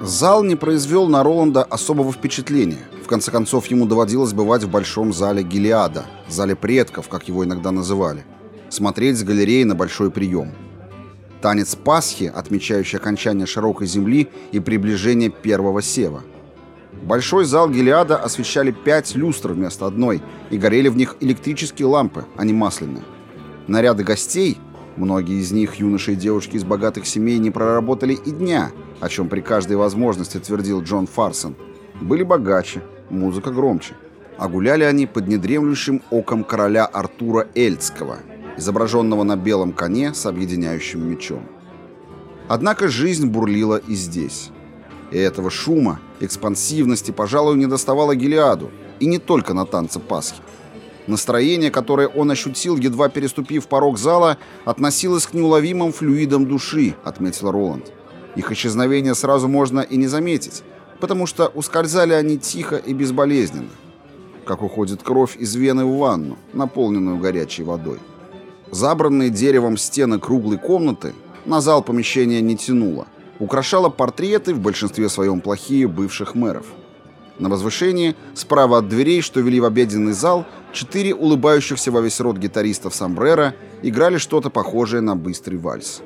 Зал не произвел на Роланда особого впечатления. В конце концов, ему доводилось бывать в большом зале Гелиада, зале предков, как его иногда называли, смотреть с галереи на большой прием. Танец Пасхи, отмечающий окончание широкой земли и приближение первого сева. Большой зал Гелиада освещали пять люстр вместо одной, и горели в них электрические лампы, а не масляные. Наряды гостей, многие из них юноши и девушки из богатых семей не проработали и дня, о чем при каждой возможности твердил Джон Фарсон, были богаче, музыка громче. А гуляли они под недремлющим оком короля Артура Эльцкого, изображенного на белом коне с объединяющим мечом. Однако жизнь бурлила и здесь. И этого шума, экспансивности, пожалуй, не доставало Гелиаду, и не только на танце Пасхи. Настроение, которое он ощутил, едва переступив порог зала, относилось к неуловимым флюидам души, отметил Роланд. Их исчезновение сразу можно и не заметить, потому что ускользали они тихо и безболезненно, как уходит кровь из вены в ванну, наполненную горячей водой. Забранные деревом стены круглой комнаты на зал помещения не тянуло, украшало портреты, в большинстве своем плохие, бывших мэров. На возвышении, справа от дверей, что вели в обеденный зал, четыре улыбающихся во весь рот гитаристов сомбреро играли что-то похожее на быстрый вальс.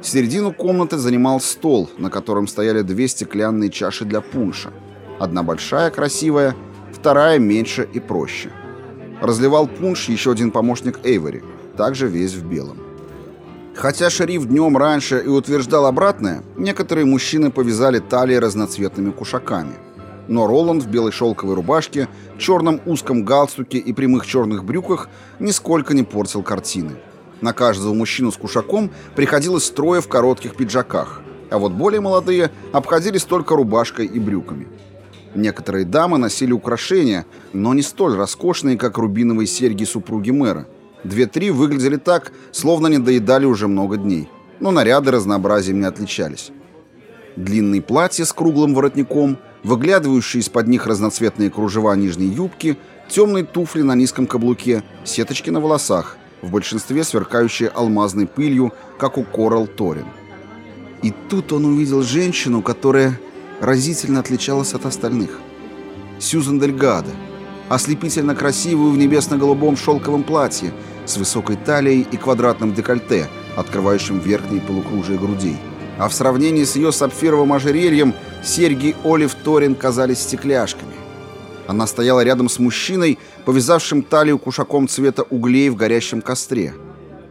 Середину комнаты занимал стол, на котором стояли две стеклянные чаши для пунша. Одна большая, красивая, вторая меньше и проще. Разливал пунш еще один помощник Эйвори, также весь в белом. Хотя шериф днем раньше и утверждал обратное, некоторые мужчины повязали талии разноцветными кушаками. Но Роланд в белой шелковой рубашке, черном узком галстуке и прямых черных брюках нисколько не портил картины. На каждого мужчину с кушаком приходилось строя в коротких пиджаках, а вот более молодые обходились только рубашкой и брюками. Некоторые дамы носили украшения, но не столь роскошные, как рубиновые серьги супруги мэра. Две-три выглядели так, словно не доедали уже много дней, но наряды разнообразием не отличались. Длинные платья с круглым воротником, выглядывающие из-под них разноцветные кружева нижней юбки, темные туфли на низком каблуке, сеточки на волосах, в большинстве сверкающие алмазной пылью, как у Корал Торин. И тут он увидел женщину, которая разительно отличалась от остальных. Сьюзан Дельгадо, ослепительно красивую в небесно-голубом шелковом платье с высокой талией и квадратным декольте, открывающим верхние полукружия грудей. А в сравнении с ее сапфировым ожерельем серьги Олив Торин казались стекляшками. Она стояла рядом с мужчиной, повязавшим талию кушаком цвета углей в горящем костре.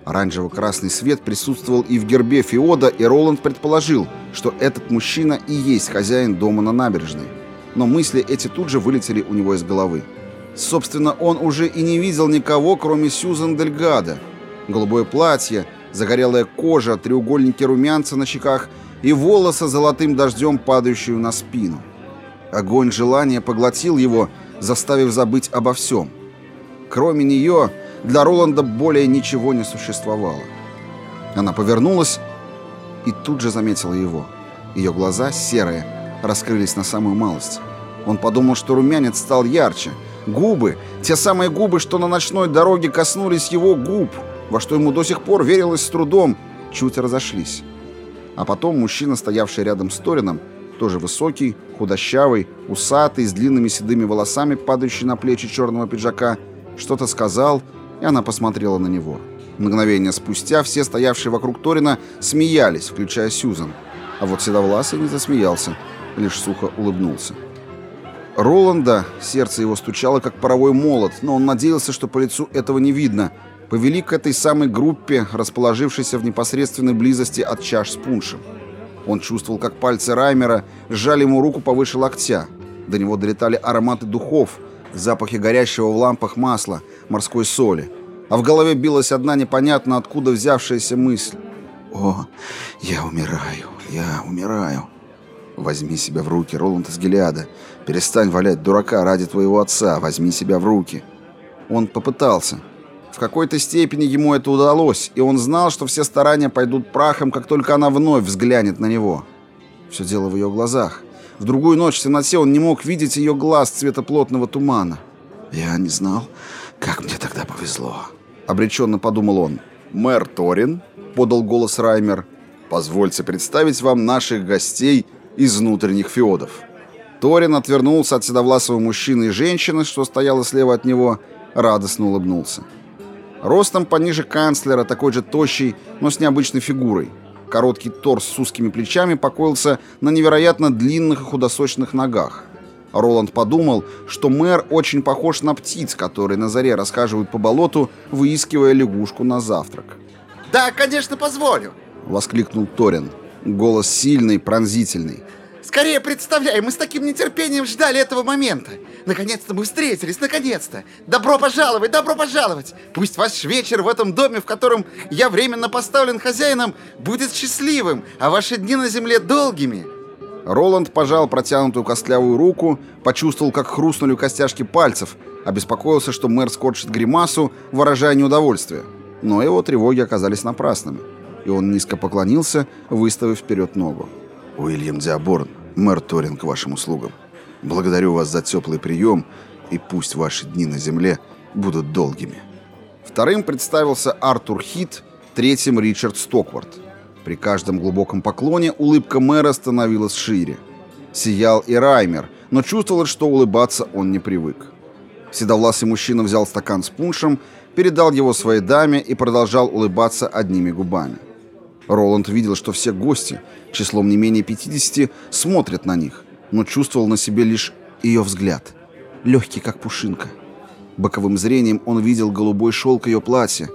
Оранжево-красный свет присутствовал и в гербе Феода, и Роланд предположил, что этот мужчина и есть хозяин дома на набережной. Но мысли эти тут же вылетели у него из головы. Собственно, он уже и не видел никого, кроме Сьюзан Дельгада. Голубое платье, загорелая кожа, треугольники румянца на щеках и волосы золотым дождем, падающие на спину. Огонь желания поглотил его, заставив забыть обо всем. Кроме нее, для Роланда более ничего не существовало. Она повернулась и тут же заметила его. Ее глаза, серые, раскрылись на самую малость. Он подумал, что румянец стал ярче. Губы, те самые губы, что на ночной дороге коснулись его губ, во что ему до сих пор верилось с трудом, чуть разошлись. А потом мужчина, стоявший рядом с Торином, тоже высокий, худощавый, усатый, с длинными седыми волосами, падающий на плечи черного пиджака, что-то сказал, и она посмотрела на него. Мгновение спустя все стоявшие вокруг Торина смеялись, включая Сьюзан. А вот Седовласый не засмеялся, лишь сухо улыбнулся. Роланда, сердце его стучало, как паровой молот, но он надеялся, что по лицу этого не видно, повели к этой самой группе, расположившейся в непосредственной близости от чаш с пуншем. Он чувствовал, как пальцы Раймера сжали ему руку повыше локтя. До него долетали ароматы духов, запахи горящего в лампах масла, морской соли. А в голове билась одна непонятно откуда взявшаяся мысль. «О, я умираю, я умираю». «Возьми себя в руки, Роланд из Гелиада. Перестань валять дурака ради твоего отца. Возьми себя в руки». Он попытался. В какой-то степени ему это удалось, и он знал, что все старания пойдут прахом, как только она вновь взглянет на него. Все дело в ее глазах. В другую ночь в темноте он не мог видеть ее глаз цвета плотного тумана. «Я не знал, как мне тогда повезло», — обреченно подумал он. «Мэр Торин», — подал голос Раймер, — «позвольте представить вам наших гостей из внутренних феодов. Торин отвернулся от седовласого мужчины и женщины, что стояла слева от него, радостно улыбнулся. Ростом пониже канцлера, такой же тощий, но с необычной фигурой. Короткий торс с узкими плечами покоился на невероятно длинных и худосочных ногах. Роланд подумал, что мэр очень похож на птиц, которые на заре расхаживают по болоту, выискивая лягушку на завтрак. «Да, конечно, позволю!» — воскликнул Торин. Голос сильный, пронзительный. Скорее представляй, мы с таким нетерпением ждали этого момента. Наконец-то мы встретились, наконец-то. Добро пожаловать, добро пожаловать. Пусть ваш вечер в этом доме, в котором я временно поставлен хозяином, будет счастливым, а ваши дни на земле долгими. Роланд пожал протянутую костлявую руку, почувствовал, как хрустнули костяшки пальцев, обеспокоился, что мэр скорчит гримасу, выражая неудовольствие. Но его тревоги оказались напрасными, и он низко поклонился, выставив вперед ногу. «Уильям Диаборн, Мэр Торин к вашим услугам. Благодарю вас за теплый прием, и пусть ваши дни на земле будут долгими. Вторым представился Артур Хит, третьим Ричард Стоквард. При каждом глубоком поклоне улыбка мэра становилась шире. Сиял и Раймер, но чувствовал, что улыбаться он не привык. Седовласый мужчина взял стакан с пуншем, передал его своей даме и продолжал улыбаться одними губами. Роланд видел, что все гости, числом не менее 50, смотрят на них, но чувствовал на себе лишь ее взгляд, легкий как пушинка. Боковым зрением он видел голубой шелк ее платья,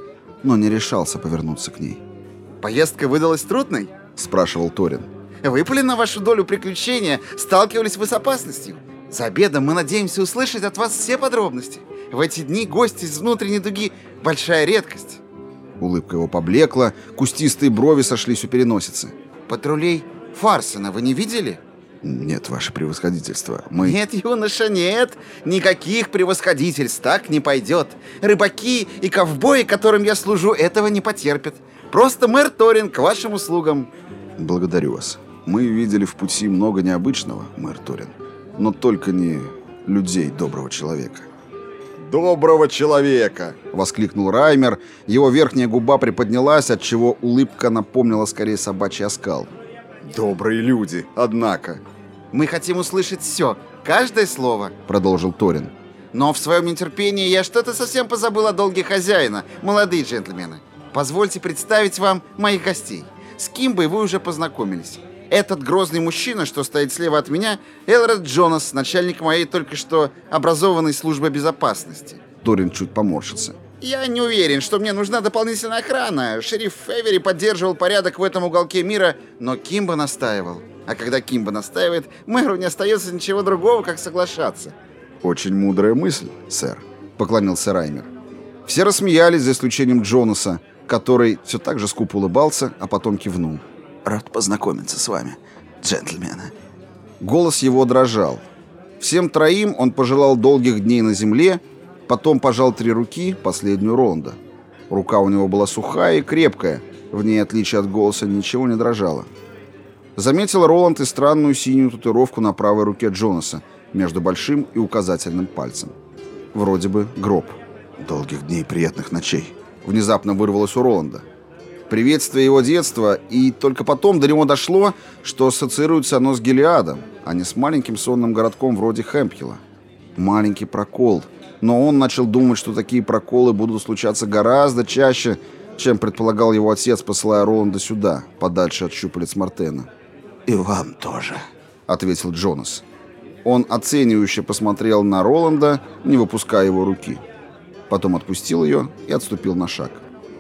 но не решался повернуться к ней. «Поездка выдалась трудной?» – спрашивал Торин. «Выпали на вашу долю приключения, сталкивались вы с опасностью. За обедом мы надеемся услышать от вас все подробности. В эти дни гости из внутренней дуги – большая редкость». Улыбка его поблекла, кустистые брови сошлись у переносицы. «Патрулей Фарсона вы не видели?» «Нет, ваше превосходительство, мы...» «Нет, юноша, нет! Никаких превосходительств так не пойдет! Рыбаки и ковбои, которым я служу, этого не потерпят! Просто мэр Торин к вашим услугам!» «Благодарю вас. Мы видели в пути много необычного, мэр Торин, но только не людей доброго человека» доброго человека!» — воскликнул Раймер. Его верхняя губа приподнялась, отчего улыбка напомнила скорее собачий оскал. «Добрые люди, однако!» «Мы хотим услышать все, каждое слово», — продолжил Торин. «Но в своем нетерпении я что-то совсем позабыл о долге хозяина, молодые джентльмены. Позвольте представить вам моих гостей. С Кимбой вы уже познакомились. Этот грозный мужчина, что стоит слева от меня, Элред Джонас, начальник моей только что образованной службы безопасности. Торин чуть поморщился. Я не уверен, что мне нужна дополнительная охрана. Шериф Февери поддерживал порядок в этом уголке мира, но Кимба настаивал. А когда Кимба настаивает, мэру не остается ничего другого, как соглашаться. «Очень мудрая мысль, сэр», — поклонился Раймер. Все рассмеялись, за исключением Джонаса, который все так же скупо улыбался, а потом кивнул. Рад познакомиться с вами, джентльмены». Голос его дрожал. Всем троим он пожелал долгих дней на земле, потом пожал три руки, последнюю Ронда. Рука у него была сухая и крепкая, в ней, отличие от голоса, ничего не дрожало. Заметил Роланд и странную синюю татуировку на правой руке Джонаса между большим и указательным пальцем. Вроде бы гроб. «Долгих дней приятных ночей», — внезапно вырвалось у Роланда приветствие его детства, и только потом до него дошло, что ассоциируется оно с Гелиадом, а не с маленьким сонным городком вроде Хэмпхилла. Маленький прокол. Но он начал думать, что такие проколы будут случаться гораздо чаще, чем предполагал его отец, посылая Роланда сюда, подальше от щупалец Мартена. «И вам тоже», — ответил Джонас. Он оценивающе посмотрел на Роланда, не выпуская его руки. Потом отпустил ее и отступил на шаг.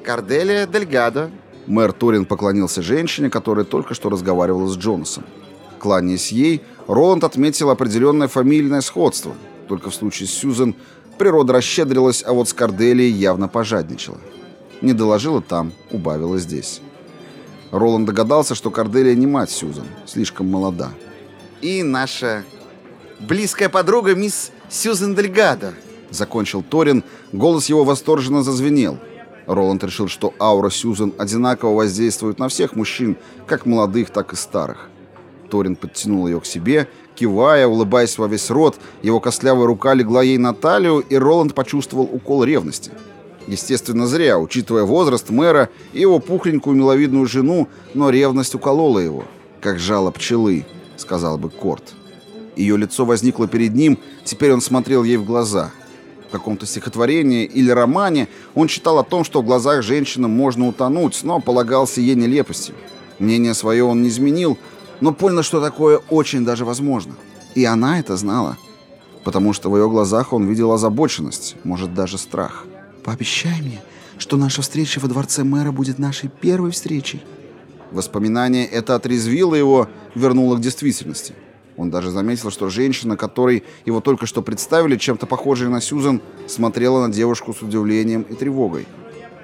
Корделия Дельгадо». Мэр Торин поклонился женщине, которая только что разговаривала с Джонасом. Кланяясь ей, Роланд отметил определенное фамильное сходство. Только в случае с Сьюзен природа расщедрилась, а вот с Корделией явно пожадничала. Не доложила там, убавила здесь. Роланд догадался, что Корделия не мать Сьюзен, слишком молода. «И наша близкая подруга мисс Сьюзен Дельгадо», — закончил Торин, голос его восторженно зазвенел — Роланд решил, что аура Сьюзен одинаково воздействует на всех мужчин, как молодых, так и старых. Торин подтянул ее к себе, кивая, улыбаясь во весь рот, его костлявая рука легла ей на талию, и Роланд почувствовал укол ревности. Естественно, зря, учитывая возраст мэра и его пухленькую миловидную жену, но ревность уколола его, как жало пчелы, сказал бы Корт. Ее лицо возникло перед ним, теперь он смотрел ей в глаза. Каком-то стихотворении или романе он читал о том, что в глазах женщины можно утонуть, но полагался ей нелепостью. Мнение свое он не изменил, но понял, что такое очень даже возможно. И она это знала, потому что в ее глазах он видел озабоченность, может, даже страх. «Пообещай мне, что наша встреча во дворце мэра будет нашей первой встречей». Воспоминание это отрезвило его, вернуло к действительности. Он даже заметил, что женщина, которой его только что представили, чем-то похожей на Сьюзан, смотрела на девушку с удивлением и тревогой.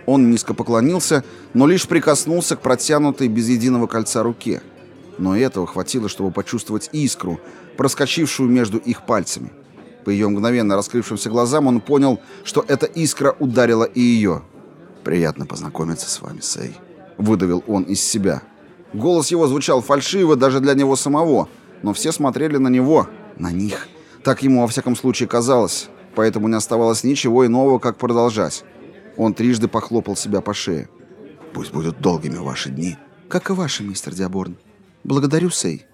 Он низко поклонился, но лишь прикоснулся к протянутой без единого кольца руке. Но этого хватило, чтобы почувствовать искру, проскочившую между их пальцами. По ее мгновенно раскрывшимся глазам он понял, что эта искра ударила и ее. «Приятно познакомиться с вами, Сэй», — выдавил он из себя. Голос его звучал фальшиво даже для него самого — но все смотрели на него, на них. Так ему во всяком случае казалось, поэтому не оставалось ничего иного, как продолжать. Он трижды похлопал себя по шее. «Пусть будут долгими ваши дни». «Как и ваши, мистер Диаборн. Благодарю, Сей».